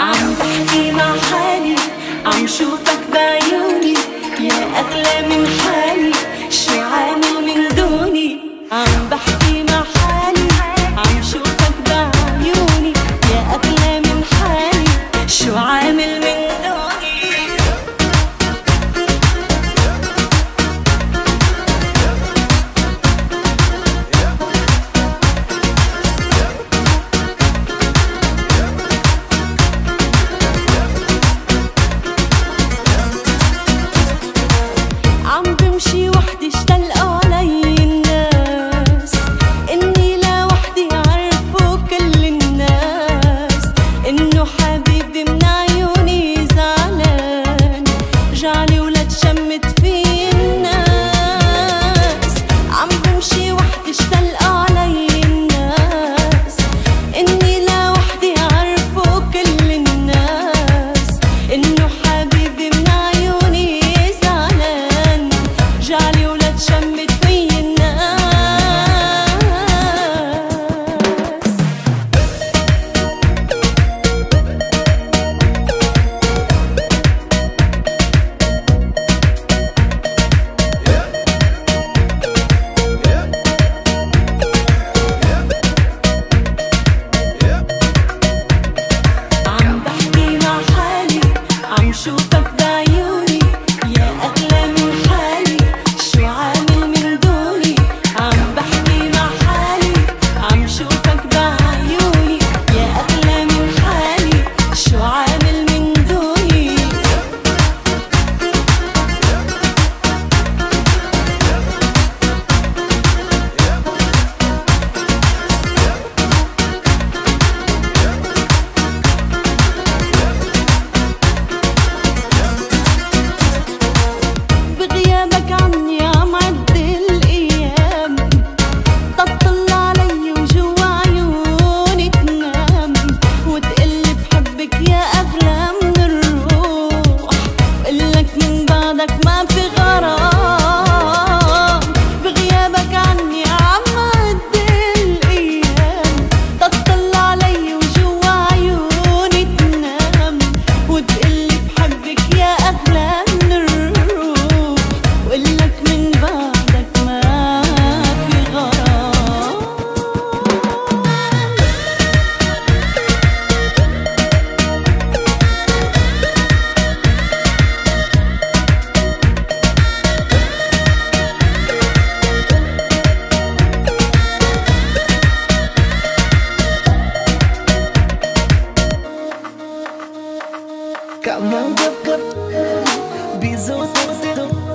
عم تحكي مع حالي عم شوفك بعيوني يا أغلى من شمت فيه ش Как нам гав-гав-гав, безумно-безумно